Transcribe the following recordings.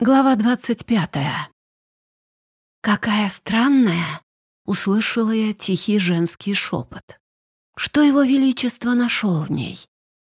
Глава двадцать пятая. «Какая странная!» — услышала я тихий женский шепот. «Что его величество нашел в ней?»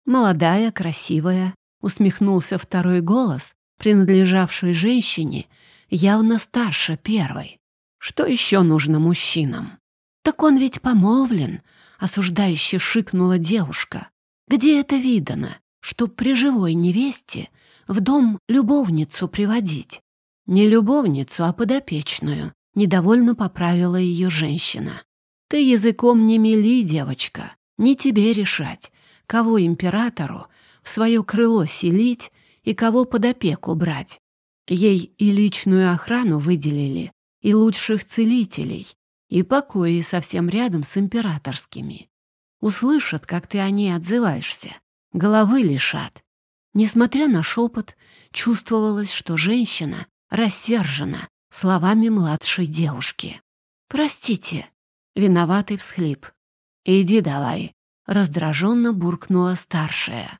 «Молодая, красивая», — усмехнулся второй голос, принадлежавший женщине, явно старше первой. «Что еще нужно мужчинам?» «Так он ведь помолвлен», — осуждающе шикнула девушка. «Где это видано, чтоб при живой невесте в дом любовницу приводить. Не любовницу, а подопечную. Недовольно поправила ее женщина. Ты языком не мели, девочка. Не тебе решать, кого императору в свое крыло селить и кого под опеку брать. Ей и личную охрану выделили, и лучших целителей, и покои совсем рядом с императорскими. Услышат, как ты о ней отзываешься, головы лишат. Несмотря на шепот, чувствовалось, что женщина рассержена словами младшей девушки. «Простите», — виноватый всхлип. «Иди давай», — раздраженно буркнула старшая.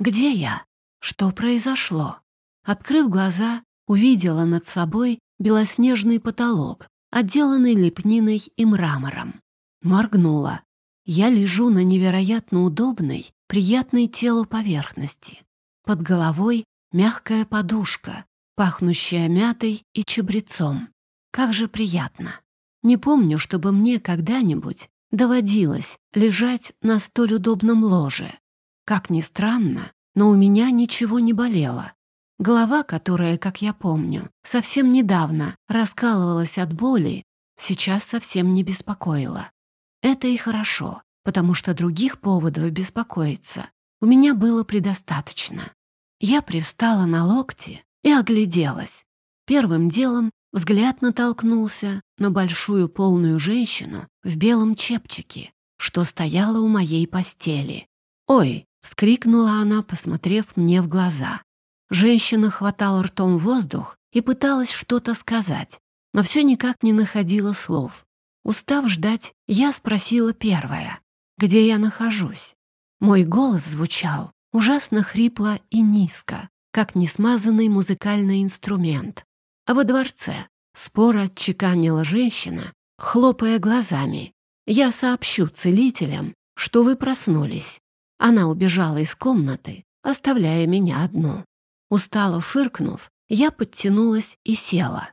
«Где я? Что произошло?» Открыв глаза, увидела над собой белоснежный потолок, отделанный лепниной и мрамором. Моргнула. Я лежу на невероятно удобной, приятной телу поверхности. Под головой мягкая подушка, пахнущая мятой и чабрецом. Как же приятно. Не помню, чтобы мне когда-нибудь доводилось лежать на столь удобном ложе. Как ни странно, но у меня ничего не болело. Голова, которая, как я помню, совсем недавно раскалывалась от боли, сейчас совсем не беспокоила. Это и хорошо, потому что других поводов беспокоиться у меня было предостаточно. Я привстала на локти и огляделась. Первым делом взгляд натолкнулся на большую полную женщину в белом чепчике, что стояла у моей постели. «Ой!» — вскрикнула она, посмотрев мне в глаза. Женщина хватала ртом воздух и пыталась что-то сказать, но все никак не находила слов. Устав ждать, я спросила первая, где я нахожусь. Мой голос звучал ужасно хрипло и низко, как несмазанный музыкальный инструмент. А во дворце споро отчеканила женщина, хлопая глазами. «Я сообщу целителям, что вы проснулись». Она убежала из комнаты, оставляя меня одну. Устало фыркнув, я подтянулась и села.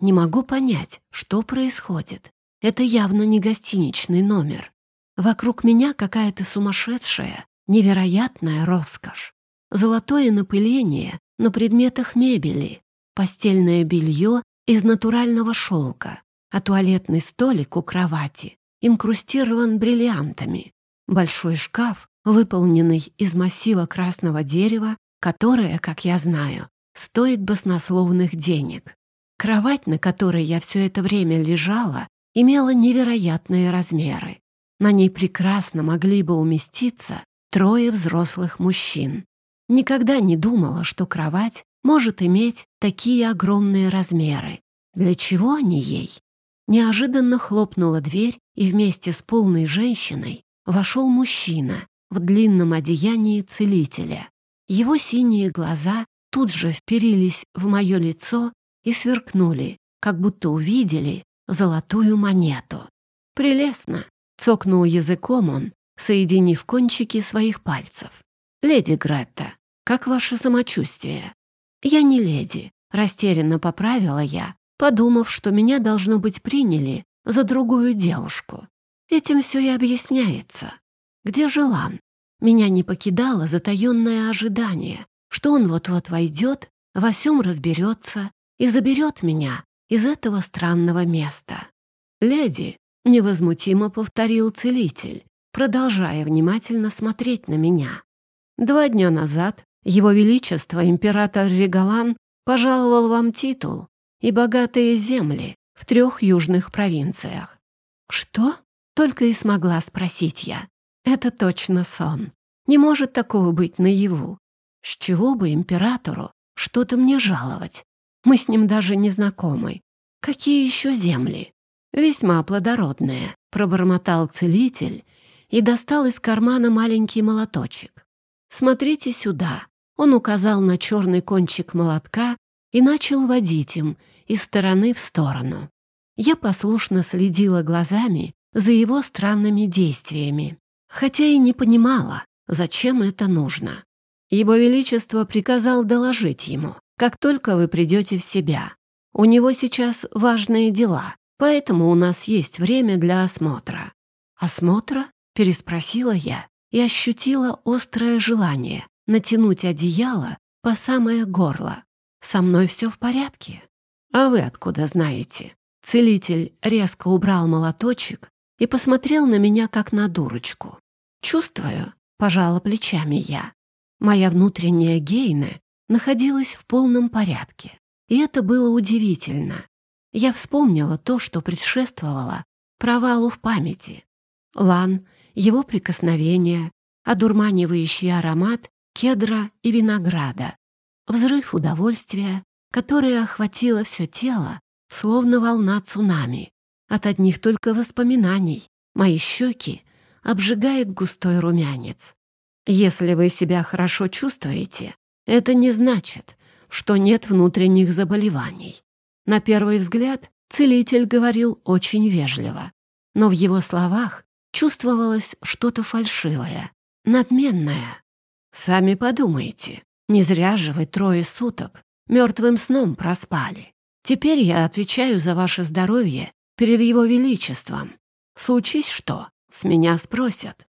Не могу понять, что происходит. Это явно не гостиничный номер. Вокруг меня какая-то сумасшедшая, Невероятная роскошь. Золотое напыление на предметах мебели, постельное белье из натурального шелка, а туалетный столик у кровати инкрустирован бриллиантами. Большой шкаф, выполненный из массива красного дерева, которое, как я знаю, стоит баснословных денег. Кровать, на которой я все это время лежала, имела невероятные размеры. На ней прекрасно могли бы уместиться трое взрослых мужчин. Никогда не думала, что кровать может иметь такие огромные размеры. Для чего они ей? Неожиданно хлопнула дверь, и вместе с полной женщиной вошел мужчина в длинном одеянии целителя. Его синие глаза тут же вперились в мое лицо и сверкнули, как будто увидели золотую монету. «Прелестно!» — цокнул языком он, соединив кончики своих пальцев. «Леди Гретта, как ваше самочувствие?» «Я не леди», — растерянно поправила я, подумав, что меня, должно быть, приняли за другую девушку. Этим все и объясняется. Где Желан? Меня не покидало затаённое ожидание, что он вот-вот войдет, во всем разберется и заберет меня из этого странного места. «Леди», — невозмутимо повторил целитель, продолжая внимательно смотреть на меня. Два дня назад Его Величество император Регалан пожаловал вам титул и богатые земли в трех южных провинциях. Что? Только и смогла спросить я. Это точно сон. Не может такого быть наяву. С чего бы императору что-то мне жаловать? Мы с ним даже не знакомы. Какие еще земли? Весьма плодородные, пробормотал целитель и достал из кармана маленький молоточек. «Смотрите сюда». Он указал на черный кончик молотка и начал водить им из стороны в сторону. Я послушно следила глазами за его странными действиями, хотя и не понимала, зачем это нужно. Его Величество приказал доложить ему, как только вы придете в себя. У него сейчас важные дела, поэтому у нас есть время для осмотра». «Осмотра?» — переспросила я и ощутила острое желание натянуть одеяло по самое горло. «Со мной все в порядке». «А вы откуда знаете?» Целитель резко убрал молоточек и посмотрел на меня, как на дурочку. «Чувствую», — пожала плечами я. Моя внутренняя гейна находилась в полном порядке, и это было удивительно. Я вспомнила то, что предшествовало провалу в памяти. Лан, его прикосновение, одурманивающий аромат кедра и винограда, взрыв удовольствия, которое охватило все тело, словно волна цунами. От одних только воспоминаний мои щеки обжигает густой румянец. Если вы себя хорошо чувствуете, это не значит, что нет внутренних заболеваний. На первый взгляд целитель говорил очень вежливо, но в его словах чувствовалось что-то фальшивое, надменное. Сами подумайте, не зря же вы трое суток мертвым сном проспали. Теперь я отвечаю за ваше здоровье перед его величеством. Случись что, с меня спросят.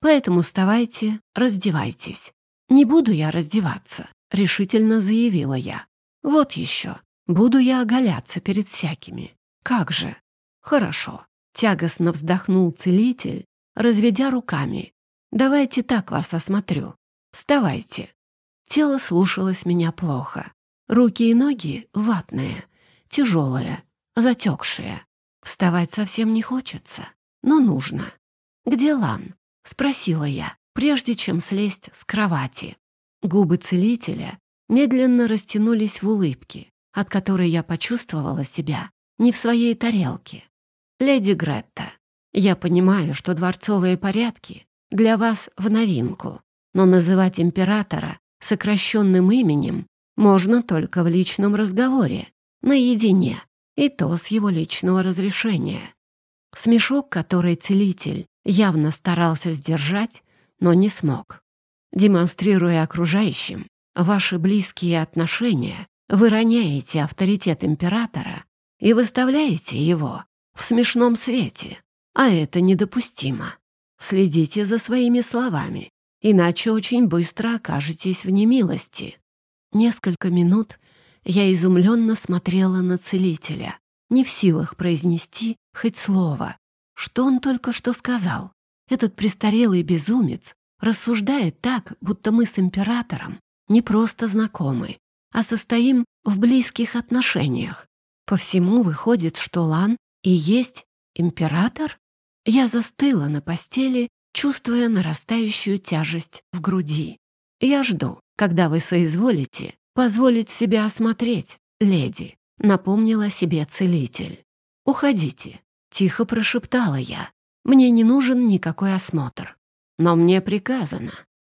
Поэтому вставайте, раздевайтесь. Не буду я раздеваться, решительно заявила я. Вот еще, буду я оголяться перед всякими. Как же? Хорошо. Тягостно вздохнул целитель, разведя руками. Давайте так вас осмотрю. Вставайте. Тело слушалось меня плохо. Руки и ноги ватные, тяжелые, затекшие. Вставать совсем не хочется, но нужно. «Где Лан?» — спросила я, прежде чем слезть с кровати. Губы целителя медленно растянулись в улыбке, от которой я почувствовала себя не в своей тарелке. «Леди Гретта, я понимаю, что дворцовые порядки для вас в новинку, но называть императора сокращенным именем можно только в личном разговоре, наедине, и то с его личного разрешения. Смешок, который целитель явно старался сдержать, но не смог. Демонстрируя окружающим ваши близкие отношения, вы роняете авторитет императора и выставляете его в смешном свете, а это недопустимо. Следите за своими словами, иначе очень быстро окажетесь в немилости. Несколько минут я изумленно смотрела на целителя, не в силах произнести хоть слово. Что он только что сказал? Этот престарелый безумец рассуждает так, будто мы с императором не просто знакомы, а состоим в близких отношениях. По всему выходит, что Лан и есть император? Я застыла на постели, чувствуя нарастающую тяжесть в груди. Я жду, когда вы соизволите позволить себя осмотреть, леди», — напомнила себе целитель. «Уходите», — тихо прошептала я. «Мне не нужен никакой осмотр. Но мне приказано.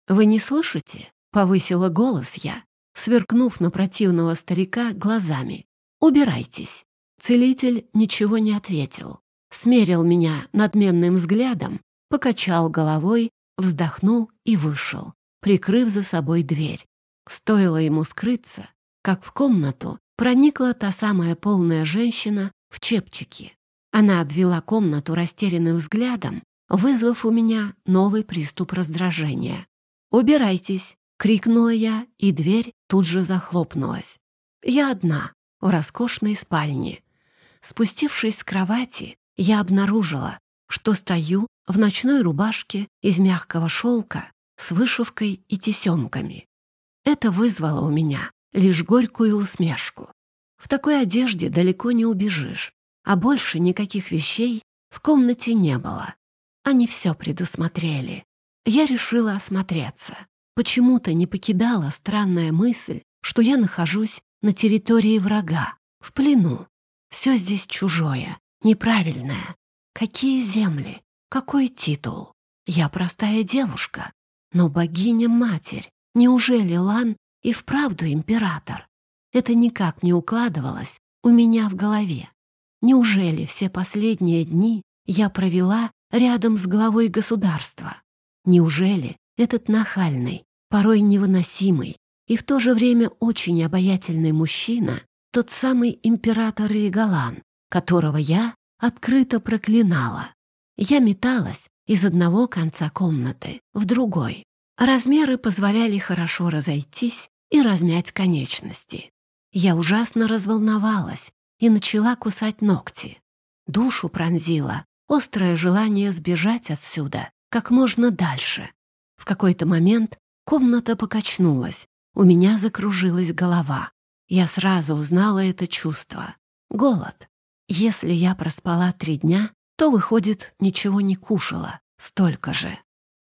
Вы не слышите?» — повысила голос я, сверкнув на противного старика глазами. «Убирайтесь». Целитель ничего не ответил. Смерил меня надменным взглядом, покачал головой, вздохнул и вышел, прикрыв за собой дверь. Стоило ему скрыться, как в комнату проникла та самая полная женщина в чепчике. Она обвела комнату растерянным взглядом, вызвав у меня новый приступ раздражения. «Убирайтесь!» — крикнула я, и дверь тут же захлопнулась. Я одна, в роскошной спальне. Спустившись с кровати, я обнаружила, что стою в ночной рубашке из мягкого шелка с вышивкой и тесемками. Это вызвало у меня лишь горькую усмешку. В такой одежде далеко не убежишь, а больше никаких вещей в комнате не было. Они все предусмотрели. Я решила осмотреться. Почему-то не покидала странная мысль, что я нахожусь на территории врага, в плену. Все здесь чужое, неправильное. Какие земли, какой титул. Я простая девушка, но богиня-матерь Неужели Лан и вправду император? это никак не укладывалось у меня в голове. Неужели все последние дни я провела рядом с главой государства? Неужели этот нахальный, порой невыносимый и в то же время очень обаятельный мужчина тот самый император Регалан, которого я открыто проклинала? Я металась из одного конца комнаты в другой. Размеры позволяли хорошо разойтись и размять конечности. Я ужасно разволновалась и начала кусать ногти. Душу пронзило острое желание сбежать отсюда как можно дальше. В какой-то момент комната покачнулась, у меня закружилась голова. Я сразу узнала это чувство. Голод. Если я проспала три дня, то, выходит, ничего не кушала, столько же.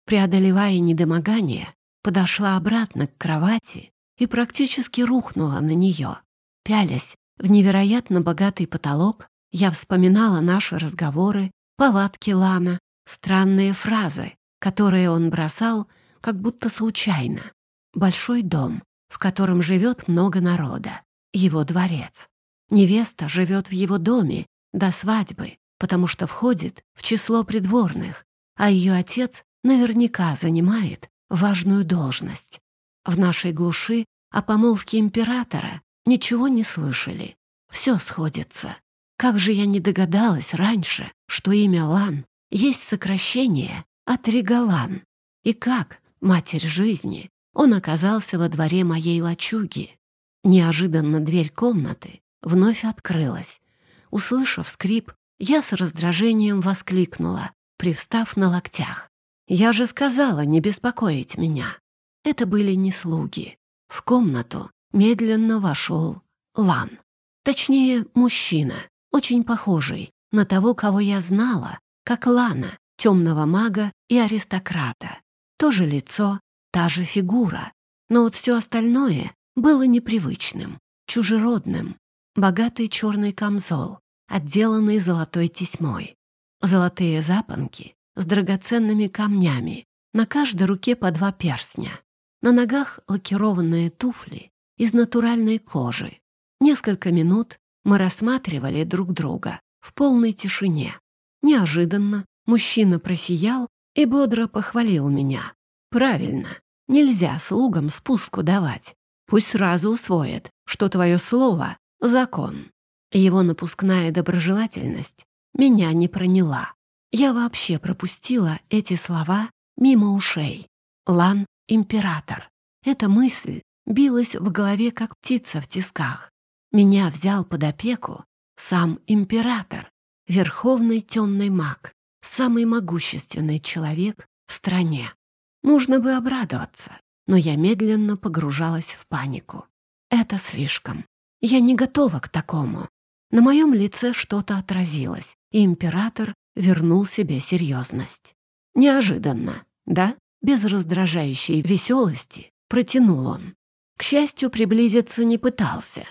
Преодолевая недомогание, подошла обратно к кровати и практически рухнула на нее. Пялясь в невероятно богатый потолок, я вспоминала наши разговоры, повадки Лана, странные фразы, которые он бросал, как будто случайно. Большой дом, в котором живет много народа. Его дворец. Невеста живет в его доме до свадьбы, потому что входит в число придворных, а ее отец наверняка занимает важную должность. В нашей глуши о помолвке императора ничего не слышали. Все сходится. Как же я не догадалась раньше, что имя Лан есть сокращение от Регалан. И как, матерь жизни, он оказался во дворе моей лачуги. Неожиданно дверь комнаты вновь открылась. Услышав скрип, я с раздражением воскликнула, привстав на локтях. «Я же сказала не беспокоить меня». Это были не слуги. В комнату медленно вошел Лан. Точнее, мужчина, очень похожий на того, кого я знала, как Лана, темного мага и аристократа. То же лицо, та же фигура. Но вот все остальное было непривычным, чужеродным. Богатый черный камзол, отделанный золотой тесьмой. Золотые запонки с драгоценными камнями, на каждой руке по два перстня. На ногах лакированные туфли из натуральной кожи. Несколько минут мы рассматривали друг друга в полной тишине. Неожиданно мужчина просиял и бодро похвалил меня. «Правильно, нельзя слугам спуску давать. Пусть сразу усвоят, что твое слово — закон». Его напускная доброжелательность меня не проняла. Я вообще пропустила эти слова мимо ушей. Лан — император. Эта мысль билась в голове, как птица в тисках. Меня взял под опеку сам император, верховный темный маг, самый могущественный человек в стране. Нужно бы обрадоваться, но я медленно погружалась в панику. Это слишком. Я не готова к такому. На моем лице что-то отразилось, и император вернул себе серьезность. Неожиданно, да? Без раздражающей веселости протянул он. К счастью, приблизиться не пытался.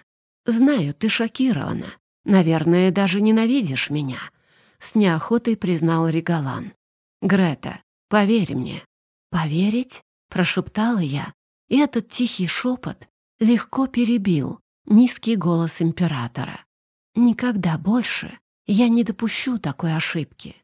«Знаю, ты шокирована. Наверное, даже ненавидишь меня», — с неохотой признал Регалан. «Грета, поверь мне». «Поверить?» — прошептала я, и этот тихий шепот легко перебил низкий голос императора. Никогда больше я не допущу такой ошибки.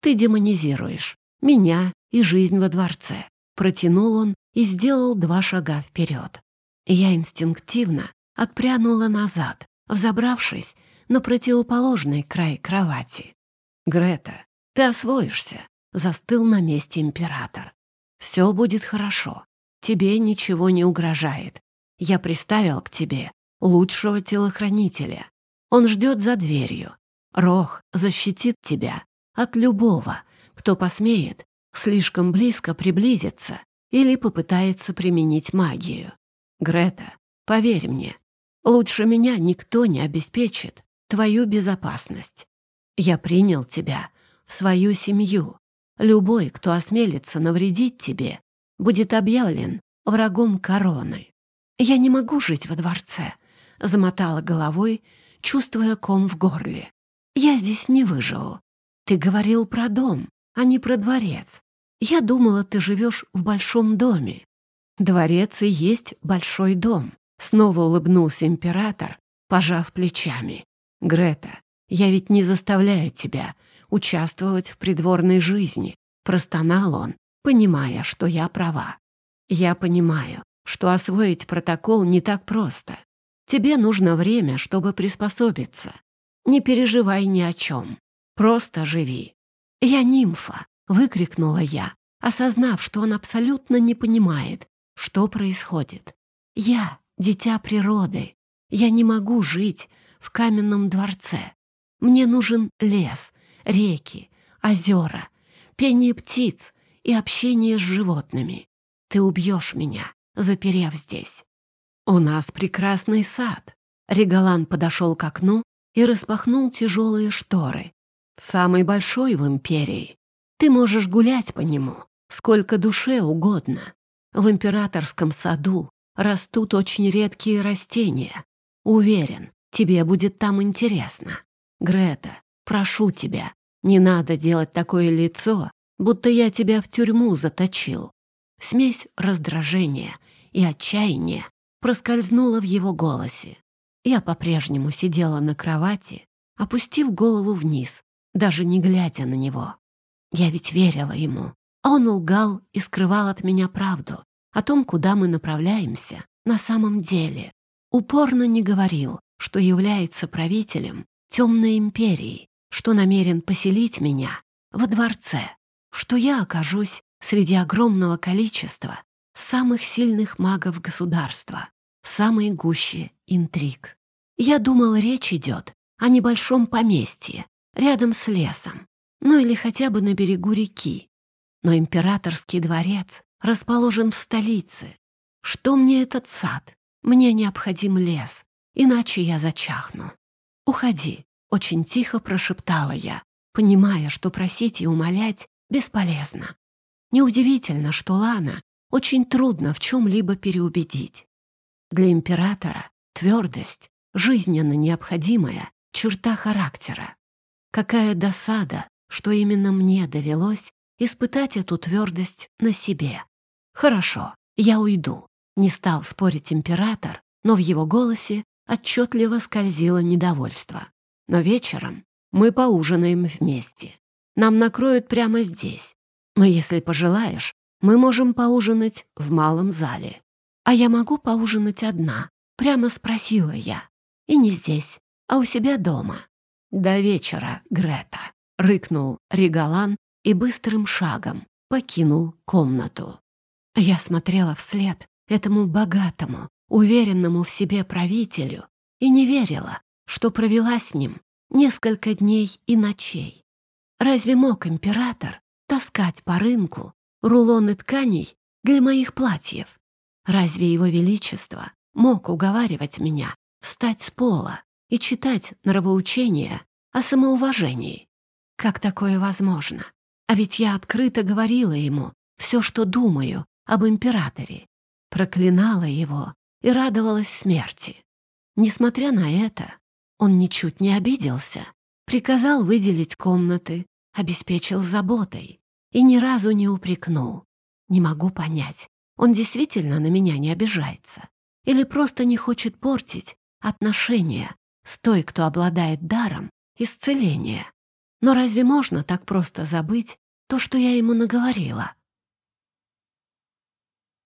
Ты демонизируешь меня и жизнь во дворце. Протянул он и сделал два шага вперед. Я инстинктивно отпрянула назад, взобравшись на противоположный край кровати. «Грета, ты освоишься», — застыл на месте император. «Все будет хорошо. Тебе ничего не угрожает. Я приставил к тебе лучшего телохранителя. Он ждет за дверью. Рох защитит тебя от любого, кто посмеет слишком близко приблизиться или попытается применить магию. Грета, поверь мне, лучше меня никто не обеспечит твою безопасность. Я принял тебя в свою семью. Любой, кто осмелится навредить тебе, будет объявлен врагом короны. Я не могу жить во дворце, замотала головой чувствуя ком в горле. «Я здесь не выживу. Ты говорил про дом, а не про дворец. Я думала, ты живешь в большом доме. Дворец и есть большой дом. Снова улыбнулся император, пожав плечами. «Грета, я ведь не заставляю тебя участвовать в придворной жизни», простонал он, понимая, что я права. «Я понимаю, что освоить протокол не так просто. Тебе нужно время, чтобы приспособиться. Не переживай ни о чем. Просто живи». «Я нимфа!» — выкрикнула я, осознав, что он абсолютно не понимает, что происходит. «Я — дитя природы. Я не могу жить в каменном дворце. Мне нужен лес, реки, озера, пение птиц и общение с животными. Ты убьешь меня, заперев здесь. У нас прекрасный сад. Регалан подошел к окну и распахнул тяжелые шторы. Самый большой в империи. Ты можешь гулять по нему, сколько душе угодно. В императорском саду растут очень редкие растения. Уверен, тебе будет там интересно. Грета, прошу тебя, не надо делать такое лицо, будто я тебя в тюрьму заточил. Смесь раздражения и отчаяния проскользнула в его голосе. Я по-прежнему сидела на кровати, опустив голову вниз, даже не глядя на него. Я ведь верила ему. А он лгал и скрывал от меня правду о том, куда мы направляемся на самом деле. Упорно не говорил, что является правителем темной империи, что намерен поселить меня во дворце, что я окажусь среди огромного количества самых сильных магов государства, самой гуще интриг. Я думал, речь идет о небольшом поместье, рядом с лесом, ну или хотя бы на берегу реки. Но императорский дворец расположен в столице. Что мне этот сад? Мне необходим лес, иначе я зачахну. «Уходи», — очень тихо прошептала я, понимая, что просить и умолять бесполезно. Неудивительно, что Лана очень трудно в чем-либо переубедить. Для императора твердость — жизненно необходимая черта характера. Какая досада, что именно мне довелось испытать эту твердость на себе. Хорошо, я уйду. Не стал спорить император, но в его голосе отчетливо скользило недовольство. Но вечером мы поужинаем вместе. Нам накроют прямо здесь. Но если пожелаешь, мы можем поужинать в малом зале. А я могу поужинать одна, прямо спросила я. И не здесь, а у себя дома. «До вечера, Грета!» — рыкнул Регалан и быстрым шагом покинул комнату. Я смотрела вслед этому богатому, уверенному в себе правителю и не верила, что провела с ним несколько дней и ночей. Разве мог император таскать по рынку рулоны тканей для моих платьев? Разве его величество мог уговаривать меня встать с пола и читать нравоучения о самоуважении. Как такое возможно? А ведь я открыто говорила ему все, что думаю об императоре, проклинала его и радовалась смерти. Несмотря на это, он ничуть не обиделся, приказал выделить комнаты, обеспечил заботой и ни разу не упрекнул. Не могу понять, он действительно на меня не обижается или просто не хочет портить отношения с той, кто обладает даром исцеления. Но разве можно так просто забыть то, что я ему наговорила?